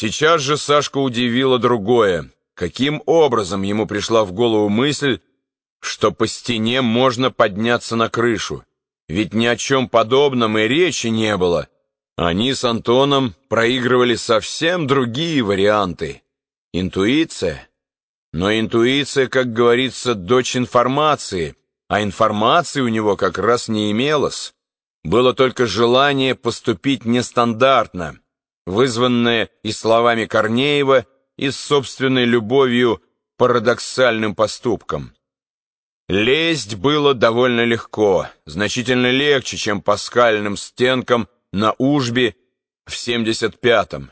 Сейчас же Сашка удивило другое. Каким образом ему пришла в голову мысль, что по стене можно подняться на крышу? Ведь ни о чем подобном и речи не было. Они с Антоном проигрывали совсем другие варианты. Интуиция? Но интуиция, как говорится, дочь информации, а информации у него как раз не имелось. Было только желание поступить нестандартно, вызванное и словами Корнеева, и собственной любовью парадоксальным поступкам. Лезть было довольно легко, значительно легче, чем по скальным стенкам на Ужбе в 75-м.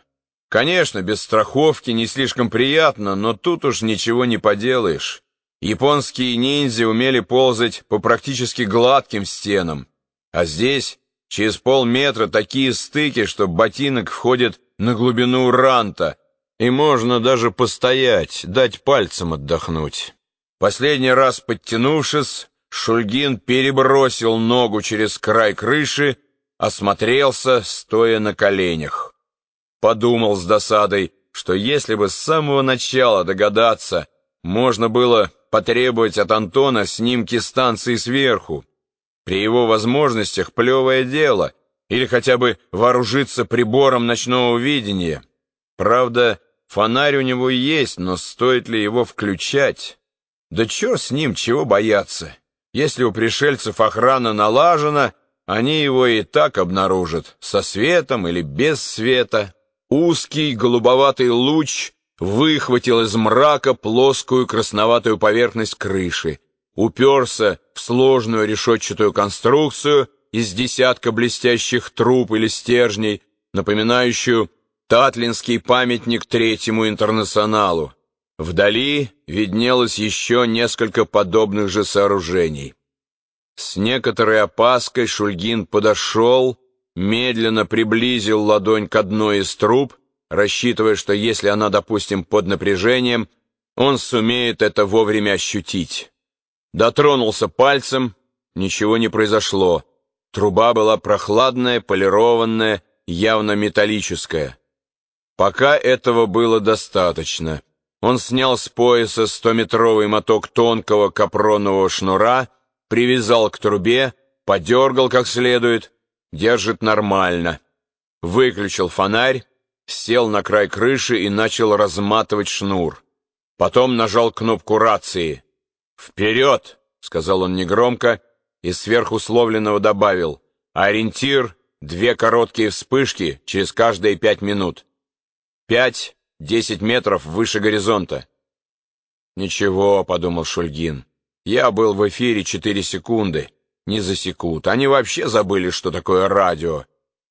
Конечно, без страховки не слишком приятно, но тут уж ничего не поделаешь. Японские ниндзя умели ползать по практически гладким стенам, а здесь через полметра такие стыки, что ботинок входит на глубину ранта, и можно даже постоять, дать пальцем отдохнуть. Последний раз подтянувшись, Шульгин перебросил ногу через край крыши, осмотрелся, стоя на коленях. Подумал с досадой, что если бы с самого начала догадаться, можно было потребовать от Антона снимки станции сверху. При его возможностях плевое дело, или хотя бы вооружиться прибором ночного видения. Правда, фонарь у него есть, но стоит ли его включать? Да черт с ним, чего бояться? Если у пришельцев охрана налажена, они его и так обнаружат, со светом или без света. Узкий голубоватый луч выхватил из мрака плоскую красноватую поверхность крыши, уперся в сложную решетчатую конструкцию из десятка блестящих труб или стержней, напоминающую Татлинский памятник Третьему интернационалу. Вдали виднелось еще несколько подобных же сооружений. С некоторой опаской Шульгин подошел, медленно приблизил ладонь к одной из труб, рассчитывая, что если она, допустим, под напряжением, он сумеет это вовремя ощутить. Дотронулся пальцем, ничего не произошло. Труба была прохладная, полированная, явно металлическая. Пока этого было достаточно. Он снял с пояса стометровый моток тонкого капронового шнура, привязал к трубе, подергал как следует, держит нормально. Выключил фонарь, сел на край крыши и начал разматывать шнур. Потом нажал кнопку рации. «Вперед!» — сказал он негромко и сверхусловленного добавил. «Ориентир — две короткие вспышки через каждые пять минут. Пять-десять метров выше горизонта». «Ничего», — подумал Шульгин. «Я был в эфире четыре секунды. Не засекут. Они вообще забыли, что такое радио».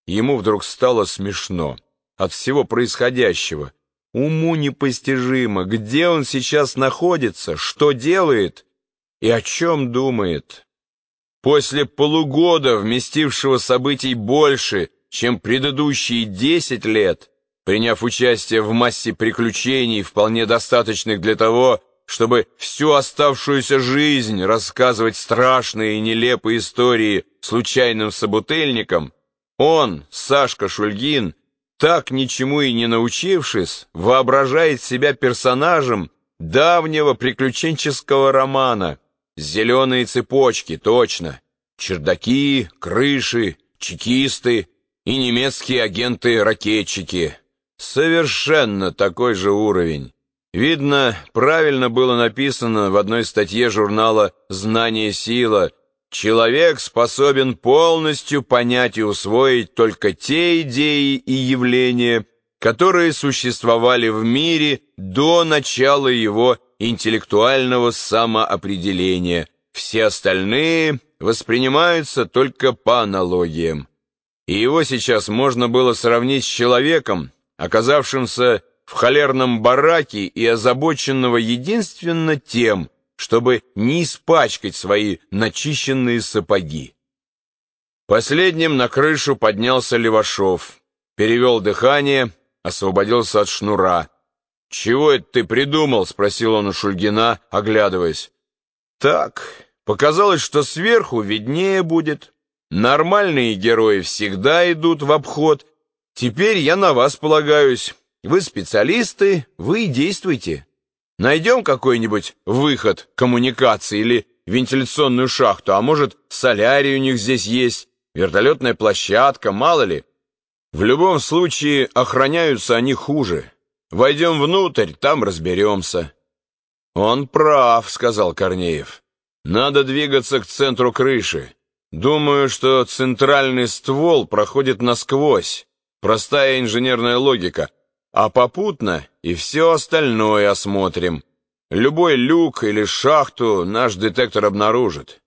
Ему вдруг стало смешно от всего происходящего. Уму непостижимо, где он сейчас находится, что делает и о чем думает. После полугода, вместившего событий больше, чем предыдущие десять лет, приняв участие в массе приключений, вполне достаточных для того, чтобы всю оставшуюся жизнь рассказывать страшные и нелепые истории случайным собутыльникам, он, Сашка Шульгин, так ничему и не научившись, воображает себя персонажем давнего приключенческого романа. Зеленые цепочки, точно. Чердаки, крыши, чекисты и немецкие агенты-ракетчики. Совершенно такой же уровень. Видно, правильно было написано в одной статье журнала «Знание сила», Человек способен полностью понять и усвоить только те идеи и явления, которые существовали в мире до начала его интеллектуального самоопределения. Все остальные воспринимаются только по аналогиям. И его сейчас можно было сравнить с человеком, оказавшимся в холерном бараке и озабоченного единственно тем, чтобы не испачкать свои начищенные сапоги. Последним на крышу поднялся Левашов, перевел дыхание, освободился от шнура. «Чего это ты придумал?» — спросил он у Шульгина, оглядываясь. «Так, показалось, что сверху виднее будет. Нормальные герои всегда идут в обход. Теперь я на вас полагаюсь. Вы специалисты, вы действуйте. Найдем какой-нибудь выход коммуникации или вентиляционную шахту, а может, солярий у них здесь есть, вертолетная площадка, мало ли. В любом случае, охраняются они хуже. Войдем внутрь, там разберемся». «Он прав», — сказал Корнеев. «Надо двигаться к центру крыши. Думаю, что центральный ствол проходит насквозь. Простая инженерная логика. А попутно и все остальное осмотрим. Любой люк или шахту наш детектор обнаружит.